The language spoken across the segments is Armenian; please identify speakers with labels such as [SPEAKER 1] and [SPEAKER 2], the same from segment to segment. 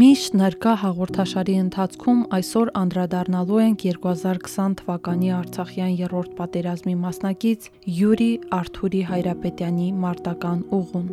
[SPEAKER 1] Միշտ ներկա հաղորդաշարի ընթացքում այսօր անդրադառնալու ենք 2020 թվականի Արցախյան երրորդ պատերազմի մասնակից Յուրի Արթուրի Հայրապետյանի մարտական ուղուն։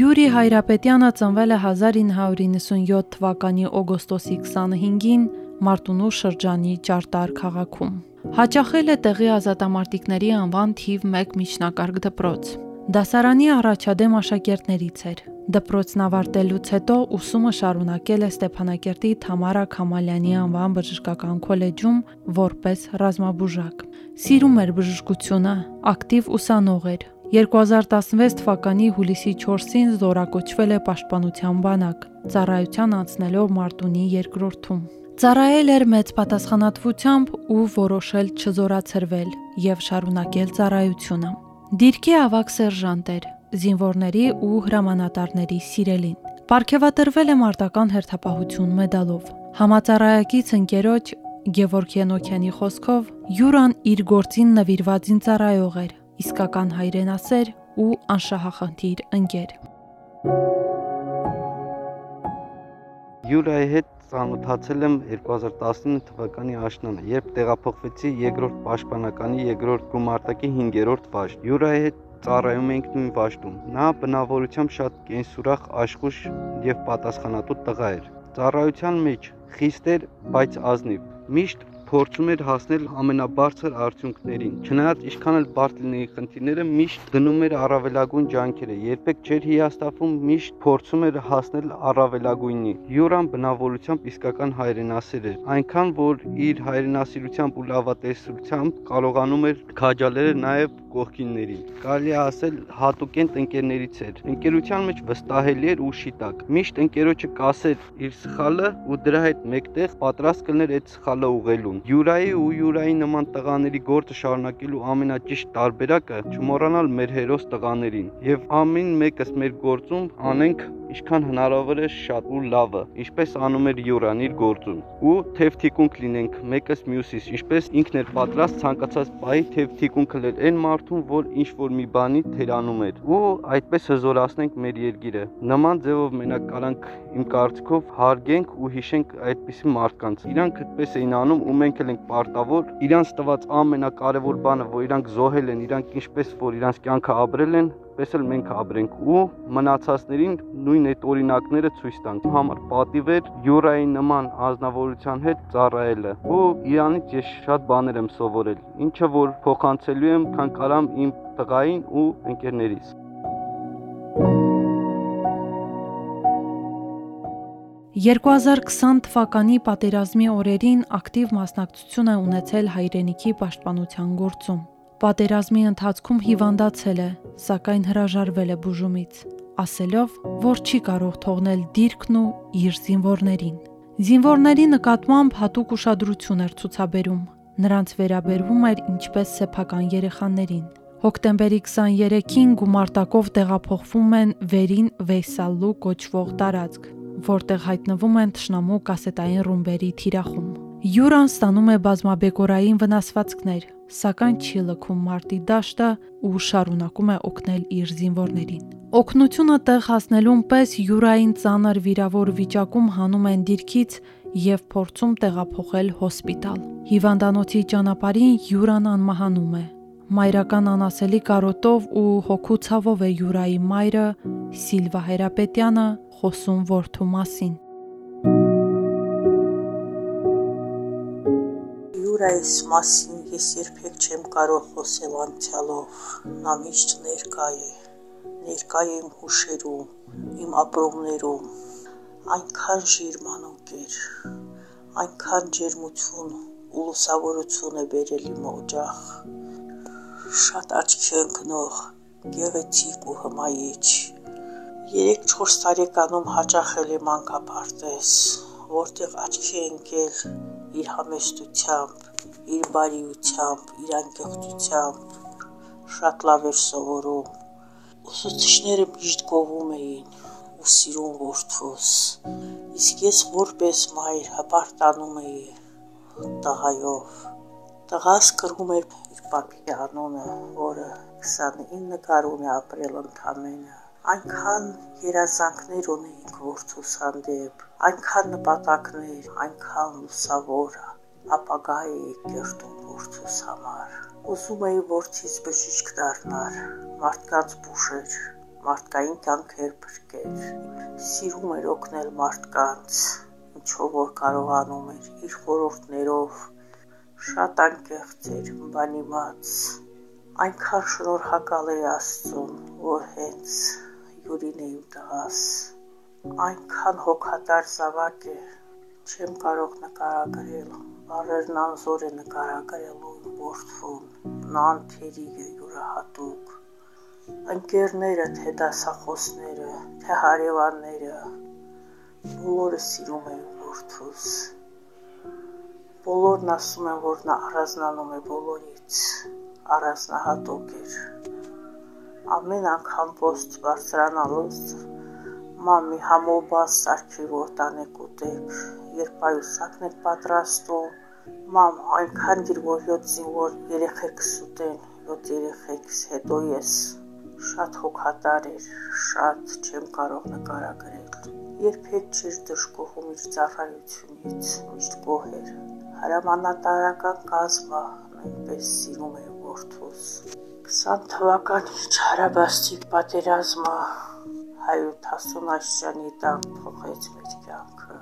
[SPEAKER 1] Յուրի Հայրապետյանը ծնվել է 1997 թվականի օգոստոսի 25-ին Մարտունու շրջանի Ճարտար քաղաքում։ Հաճախել է տեղի ազատամարտիկների անվան թիվ 1 միջնակարգ դպրոց։ Դասարանի առաջադեմ աշակերտներից էր։ Դպրոցն ավարտելուց հետո ուսումը շարունակել է Ստեփանակերտի Թամարա Քամալյանի անվան բժշկական քոլեջում որպես ռազմաբուժակ։ Սիրում էր բժշկությունը, ակտիվ ուսանող էր։ 2016 թվականի հուլիսի 4-ին զորակոչվել է Պաշտպանության բանակ, ծառայության անցնելով Մարտունի երկրորդում։ Ծառայել էր մեծ պատասխանատվությամբ ու որոշել չզորացրվել եւ շարունակել ծառայությունը։ Դիրքի ավակ սերժանտ էր, զինվորների ու հրամանատարների սիրելին։ Պարգևատրվել է մարտական հերթապահություն մեդալով։ Համածառայակից ընկերոջ Գևորգ Ենոքյանի խոսքով Յուրան իր գործին նվիրված ինձարայող էր, իսկական հայրենասեր ու անշահախնդիր ընկեր։
[SPEAKER 2] Յուրայի հետ ծանոթացել եմ 2019 թվականի աշնանը, երբ տեղափոխվեցի երկրորդ պաշտպանականի երկրորդ գումարտակի 5-րդ վաշտ։ Յուրայի հետ ծառայում էինք նույն վաշտում։ Նա բնավորությամբ շատ կենսուրախ, աշխույժ եւ պատասխանատու տղա էր։ Ծառայության մեջ խիստ էր, բայց ազնիվ։ Միշտ փորձում էր հասնել ամենաբարձր արդյունքներին։ Չնայած ինչքան էլ բարդ լինեի խնդիրները, միշտ գնում էր առավելագույն ջանքերը, երբեք չէր հիաստափում, միշտ փորձում էր հասնել առավելագույնի։ Յուրան բնավորությամբ իսկական հայրենասեր էր, այնքան որ իր հայրենասիրությամբ ու լավատեսությամբ կարողանում էր քաջալերել նաև կողքիններին։ Կարելի է ասել հատուկեն տնկերներից էր։ Ընկերության մեջ վստահելի էր ու շիտակ։ Միշտ ընկերոջը կասեր իր սխալը ու դրա հետ մեկտեղ պատրաստ կլներ այդ սխալը ուղղելուն կողմ։ Յուրայի ու Յուրայի նման տղաների գործը շարունակելու ամենաճիշտ տարբերակը չմոռանալ մեր հերոս տղաներին եւ ամեն մեկս մեր գործում անենք ինչքան հնարավոր է շատ ու լավը, ինչպես անում էր Յուրան իր գործում։ Ու թեև թիկունք լինենք մեկս մյուսից, ինչպես ինքն էր պատրաստ ցանկացած պահի թեև թիկունքը լեր այն մարդուն, որ ինչ որ մի բանի թերանում էր։ Ու այդպես հզորացնենք մեր երկիրը։ Նման ձևով մենակ կարանք իմ կարծիքով հարգենք ու հիշենք այդպիսի մարդկանց։ Իրանք այդպես էին անում ու մենք էլ ենք պարտավոր իրանց տված ամենակարևոր բանը, որ իրանք զոհել են, իրանք ինչպես որ իրանց կյանքը ապրել են, պես էլ մենք ապրենք ու մնացածներին նույն այդ օրինակները ցույց տանք։ Համար պատիվ էր Յուրայի նման ազնվորության հետ ծառայելը։ Ու Իրանից ես շատ բաներ եմ սովորել, ինչը որ փոխանցելու եմ քան կարամ իմ տղային ու ընկերներիս։
[SPEAKER 1] «2020 թվականի պատերազմի օրերին ակտիվ մասնակցություն է ունեցել հայրենիքի պաշտպանության գործում։ Պատերազմի ընթացքում հիվանդացել է, սակայն հրաժարվել է բուժումից, ասելով, որ չի կարող թողնել դիրքն ու իր զինվորներին։ Զինվորների նկատմամբ հատուկ ուշադրություն էր ցուցաբերում։ Նրանց վերաբերվում էր ինչպես սեփական երեխաներին։ Հոկտեմբերի 23-ին գումարտակով տեղափոխվում են Վերին Վեյսալլու կոչվող տարածք, որտեղ հայտնվում են Թշնամու կասետային ռումբերի թիրախում։ Յուրան ստանում է բազմաբեկորային վնասվածքներ, սակայն չի լքում մարտի դաշտը ու շարունակում է օգնել իր զինվորներին։ Օգնությունը տեղ հասնելուն պես Յուրային ծանր վիրավոր վիճակում հանում են դիրքից եւ փորձում տեղափոխել հոսպիտալ։ Հիվանդանոցի ճանապարհին Յուրան անմահանում է։ Մայրական անասելի կարոտով ու հոգու ցավով է Յուրայի մայրը Սիլվա Հերապետյանը խոսում որդու մասին։
[SPEAKER 3] Յուրայիս մասին ես երբեք չեմ կարող խոսել անցյալով։ Նա միշտ ներկա է։ Ներկա է իմ հուշերում, իմ ապրումներում։ Այնքան ժիրմանոք էր, այնքան ջերմություն ու լուսավորություն է բերել իմ օջախ։ Շատ աչքի ընկնող, գեղեցիկ ու հմայիչ։ 3-4 տարեկանում հաճախել եմ մանկապարտեզ, որտեղ աչքի ընկել իր համեստությամբ, իր բարիությամբ, իր անկեղծությամբ շատ լավ էր սովորում։ Ուսուցիչները միշտ գովում էին ու սիրուն որդուս։ Իսկ ես որպես մայր հպարտանում էի տղայով։ Տղաս կրում էր իր պապի անունը, որը 29 տարում է ապրել ընդամենը այնքան երազանքներ ունեինք որդուս հանդեպ, այնքան նպատակներ, այնքան լուսավոր ապագա էի կերտում որդուս համար։ Ուզում էի որդիս բժիշկ դառնար, մարդկանց բուժեր, մարդկային կյանքեր բրկեր։ Սիրում էր օգնել մարդկանց, ինչով որ կարողանում էր իր խորհուրդներով շատ անկեղծ էր, բանիմաց այնքան շնորհակալ էի Աստծուն, որ հենց Յուրին էի տղաս։ Այնքան հոգատար զավակ է, չեմ կարող նկարագրել։ Բարերն անզոր է նկարագրելու որդուն։ Նա անթերի է յուրահատուկ։ Ընկերները, թե դասախոսները, թե հարևանները բոլորը սիրում են որդուս։ Բոլորն ասում են, որ նա առանձնանում է բոլորից, առանձնահատուկ էր ամեն անգամ post բարձրանալուց մամի համոբաս սարքի որ տանեք ուտեք երբ պայուսակն եք պատրաստում մամ այնքան դիր որ 7 զինվոր երեխեքս ուտեն 7 երեխեքս հետո ես շատ հոգատար էր շատ չեմ կարող նկարագրել երբեք չէր դժգոհում իր ծառայությունից միշտ գոհ էր հրամանատարական կազմը նույնպես սիրում էր որդուս 20 թվականի չարաբաստիկ պատերազմը 180 աշճանի տակ փոխեց մեր կյանքը։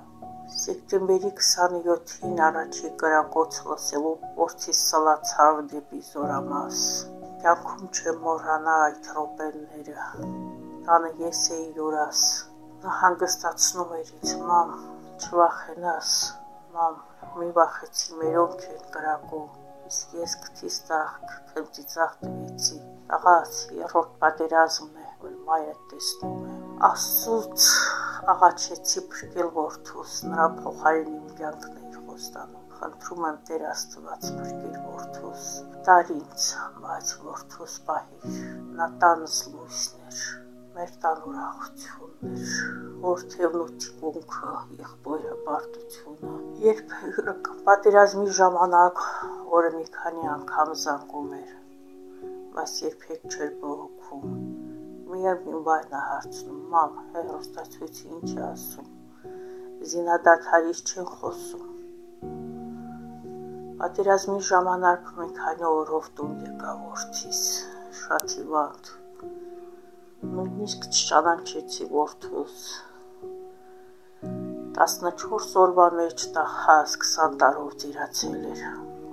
[SPEAKER 3] Սեպտեմբերի 27-ին առաջի կրակոց լսելու փորձի սլացավ դեպի Զորամաս։ Կյանքում չեմ մոռանա այդ րոպեները։ Տանը ես էի յուրաս։ Նա հանգստացնում էր ինձ՝ մամ, չվախենաս, մամ, մի վախեցի մերոնք են կրակում իսկ ես քթիս տախ քմծիծախ տվեցի աղաց երրորդ պատերազմն է որ մայրը տեսնում է աստծուց աղաչեցի փրկել որդուս նրա փոխարեն իմ կյանքն էի խոստանում խնդրում եմ Տեր Աստված փրկիր որդուս տար ինձ բայց որդուս պահիր նա տանս լույսներ մեր տան ուրախություններ, որդևն ու թիկունքը, եղբոր հպարտությունը։ Երբ պատերազմի ժամանակ օրը մի քանի անգամ զանգում էր, բայց երբեք չէր բողոքում։ Միևնույն բան հարցնում, մամ, հերոստացույցի ինչ է ասում։ Զինադադարից չեն խոսում։ Պատերազմի ժամանակ մի քանի օրով տուն եկա որդիս, շատ հիվանդ նույնիսկ չճանաչեցի որդուս 14 օրվա մեջ դա հաս 20 տարով ծիրացել էր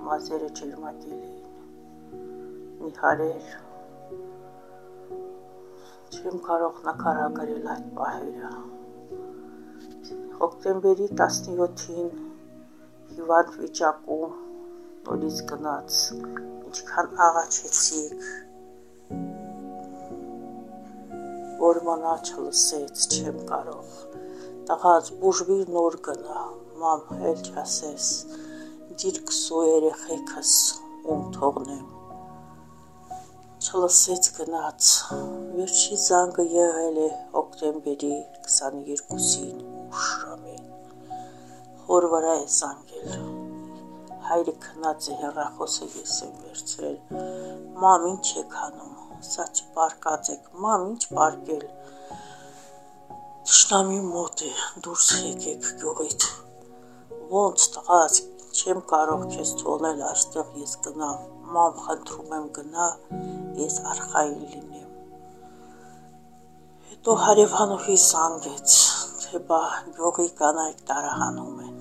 [SPEAKER 3] մազերը ջերմակել էին նիհարեր չեմ կարող նկարագրել այդ պահերը հոկտեմբերի 17-ին հիվանդ վիճակում նորից գնաց ինչքան աղաչեցիք որ մնա չլսեց, չեմ կարող։ Տղաց բուժվի նոր գնա, մամ հել չասես։ Դիրքս ու երեխեքս ում թողնեմ։ Չլսեց գնաց։ Վերջի զանգը եղել է հոկտեմբերի 22-ին ուշրամին։ Հոր վրա է զանգել հայրը քնած է հեռախոսը ես եմ վերցրել։ Մամ, ինչ եք անում սա չպարկած եք, մամ ինչ պարկել։ Տշնամի մոտ է, դուրս եկեք գյուղից։ Ոնց տղաց, չեմ կարող քեզ թողնել այստեղ ես գնամ։ Մամ, խնդրում եմ գնա, ես արխային լինեմ։ Հետո հարևանուհի զանգեց, թե բա գյուղի կանայք տարահանում են։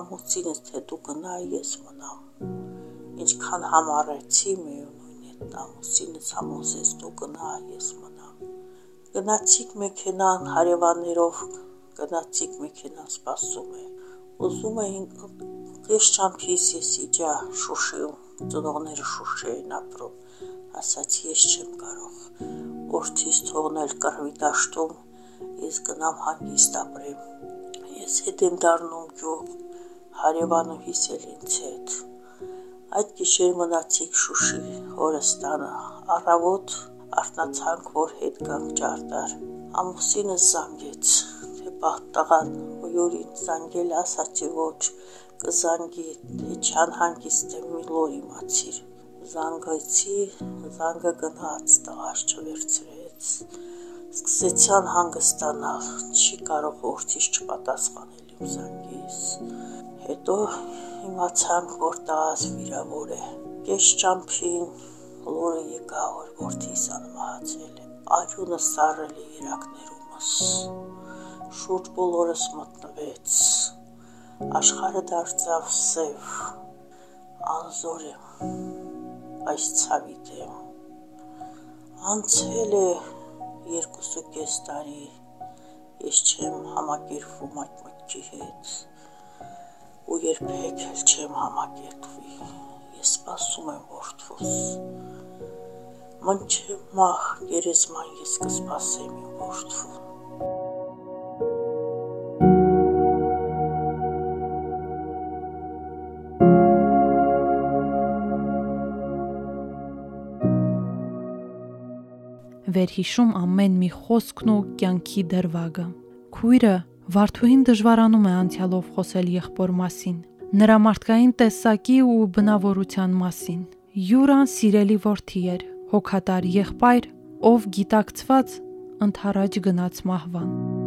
[SPEAKER 3] Ամուսինս թե դու գնա, ես մնամ։ Ինչքան համառեցի միուն Ամուսինս համոզեց դու գնա, ես մնամ։ Գնացիկ մեքենան հարևաններով գնացիկ մեքենան սպասում է։ Ուզում էին ես ճամփիս ես իջա Շուշիում, ծնողները Շուշի են ապրում։ Ասաց ես չեմ կարող։ Որդիս թողնել կռվի դաշտում, ես գնամ հանգիստ ապրեմ։ Ես հետ եմ դառնում գյուղ, հարևանուհիս էլ ինձ հետ։ Այդ գիշեր մնացիք Շուշի հորստանը։ Առավոտ արթնացանք, որ հետ գանք ճարտար։ Ամուսինս զանգեց, թե բախ տղան, որ ինձ զանգել ասացի ոչ, կզանգի, թե չան հանգիստ եմ մի լոր իմացիր զանգեցի, զանգը գնաց, տղաս չվերցրեց։ Սկսեցյան հանգստանալ, չի կարող որդիս չպատասխանել իմ զանգից։ Հետո իմացանք, որ տղաս վիրավոր է։ Կես ճամփին լորը եկա, որ որդիս անմահացել է։ Արյունը սառել է երակներումս։ Շուրջ բոլորս մտնվեց։ Աշխարհը դարձավ սև։ Անզոր եմ այս ցավի դեմ։ Անցել է երկուսուկես տարի, ես չեմ համակերպվում այդ մտքի հետ, ու երբեք էլ չեմ համակերպվի, ես սպասում եմ որդուս, մնչև մահ երեսման ես կսպասեմ իմ որդուն,
[SPEAKER 1] վերհիշում ամեն մի խոսքն ու կյանքի դրվագը։ Քույրը Վարդուհին դժվարանում է անցյալով խոսել եղբոր մասին, նրա մարդկային տեսակի ու բնավորության մասին։ Յուրան սիրելի որդի էր, հոգատար եղբայր, ով գիտակցված ընթառաջ գնաց մահվան։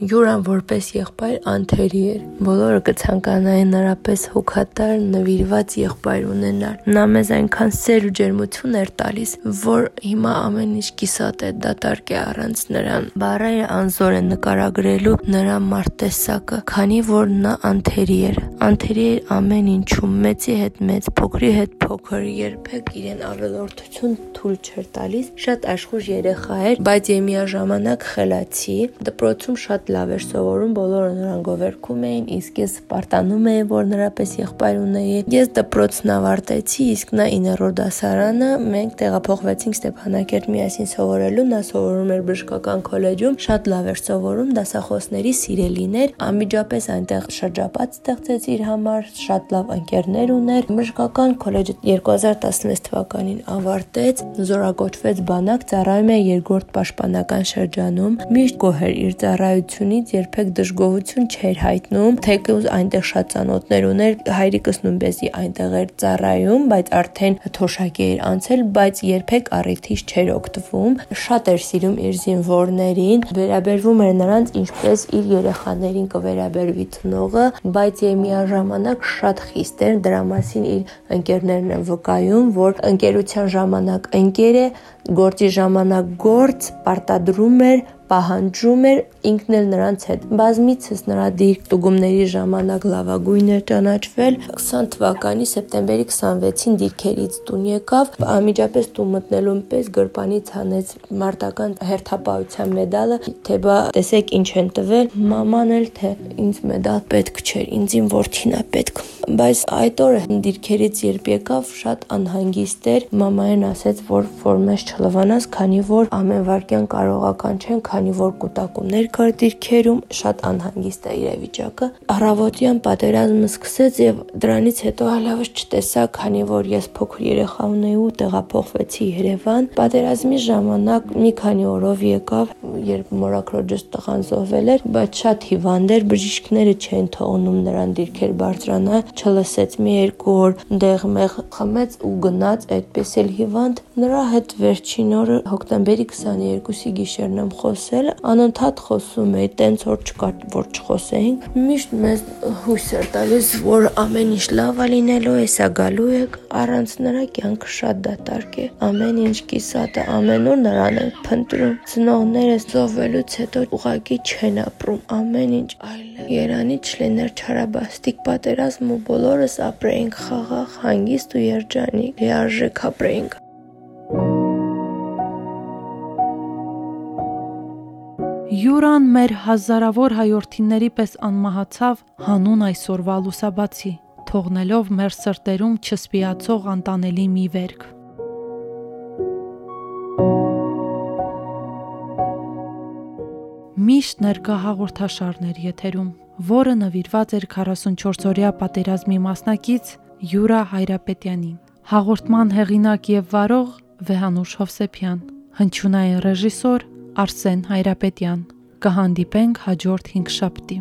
[SPEAKER 4] Յուրան որպես եղբայր անթերի էր։ Բոլորը կցանկանային նրապես հոգատար, նվիրված եղբայր ունենալ։ Նա մեզ այնքան սեր ու ջերմություն էր տալիս, որ հիմա ամեն ինչ կիսատ է, դատարկ է առանց նրան։ Բարերը անզոր է նկարագրելու նրա մարտեսակը, քանի որ նա անթերի էր։ Անթերի էր ամեն ինչում, մեծի հետ մեծ, փոքրի հետ փոքր, երբեք իրեն ավելորդություն թույլ չէր տալիս։ Շատ աշխուժ երեխա էր, բայց միաժամանակ խելացի, դպրոցում շատ լավ էր սովորում, բոլորը նրան գովերքում էին, իսկ ես պարտանում էի, որ նրա պես եղբայր ունեի։ Ես դպրոցն ավարտեցի, իսկ նա 9-րդ դասարանը մենք տեղափոխվեցինք Ստեփանակերտ միասին սովորելու, նա սովորում էր բժշկական քոլեջում, շատ լավ էր սովորում, դասախոսների սիրելին էր, անմիջապես այնտեղ շրջապատ ստեղծեց իր համար, շատ լավ ընկերներ ուներ։ Բժշկական քոլեջը 2016 թվականին ավարտեց, զորակոչվեց բանակ, ծառայում է երկրորդ պաշտպանական շրջանում, միշտ գոհեր իր ծառայությունը ծանոթությունից երբեք դժգոհություն չէր հայտնում, թեկուզ այնտեղ շատ ծանոթներ ուներ, հայրիկս նույնպեսի այնտեղ էր ծառայում, բայց արդեն թոշակի էր անցել, բայց երբեք առիթից չէր օգտվում։ Շատ էր սիրում իր զինվորներին, վերաբերվում էր նրանց ինչպես իր երեխաներին կվերաբերվի ծնողը, բայց եւ միաժամանակ շատ խիստ էր դրա մասին իր ընկերներն են վկայում, որ ընկերության ժամանակ ընկեր է, գործի ժամանակ գործ, պարտադրում էր պահանջում էր ինքն էլ նրանց հետ։ Բազմիցս նրա դիրք տուգումների ժամանակ լավագույն էր ճանաչվել։ 20 թվականի սեպտեմբերի 26-ին դիրքերից տուն եկավ, անմիջապես տուն մտնելուն պես գրպանից հանեց մարտական հերթապահության մեդալը, թե բա տեսեք ինչ են տվել, մաման էլ թե ինձ մեդալ պետք չէր, ինձ իմ որդին է պետք։ Բայց այդ օրը դիրքերից երբ եկավ, շատ անհանգիստ էր։ Մամային ասեց, որ որ մեզ չլվանաս, քանի որ ամեն վարքյան կարողական չեն, քանի որ կൂട്ടակումներ կար դիրքերում, շատ անհանգիստ է իրավիճակը։ Առավոտյան պատերազմը սկսեց եւ դրանից հետո հալավս չտեսա, քանի որ ես փոքր երեխա ունեի ու տեղափոխվեցի Երևան։ Պատերազմի ժամանակ մի քանի օրով եկավ, երբ մորակրոջս տղան զոհվել էր, բայց շատ հիվանդ էր, բժիշկները չեն թողնում նրան դիրքեր բարձրանա, չլսեց մի երկու օր դեղմեղ խմեց ու գնաց այդպես էլ հիվանդ։ Նրա հետ վերջին օրը հոկտեմբերի 22-ի գիշերն եմ խոսել, անընդհատ խոսում էի, տենց որ չկար, որ չխոսեինք։ Միշտ մեզ հույս էր տալիս, որ ամեն ինչ լավ է լինելու, հեսա գալու եք, առանց նրա կյանքը շատ դատարկ է։ Ամեն ինչ կիսատ է, ամեն օր նրան են փնտրում։ Ծնողները զոհվելուց հետո ուղակի չեն ապրում, ամեն ինչ այլ է։ Երանի չլիներ չարաբաստիկ պատերազմ ու բոլորս ապրեինք խաղաղ, հանգիստ ու երջանիկ, լիարժեք ապրեինք։
[SPEAKER 1] Յուրան մեր հազարավոր հայորդիների պես անմահացավ հանուն այսօրվա լուսաբացի, թողնելով մեր սրտերում չսպիացող անտանելի մի վերք։ Միշտ ներկա հաղորդաշարներ եթերում, որը նվիրված էր 44-օրյա պատերազմի մասնակից Յուրա Հայրապետյանին։ Հաղորդման հեղինակ եւ վարող Վեհանուշ Հովսեփյան, հնչյունային ռեժիսոր Արսեն Հայրապետյան։ Կհանդիպենք հաջորդ 5 շաբթի։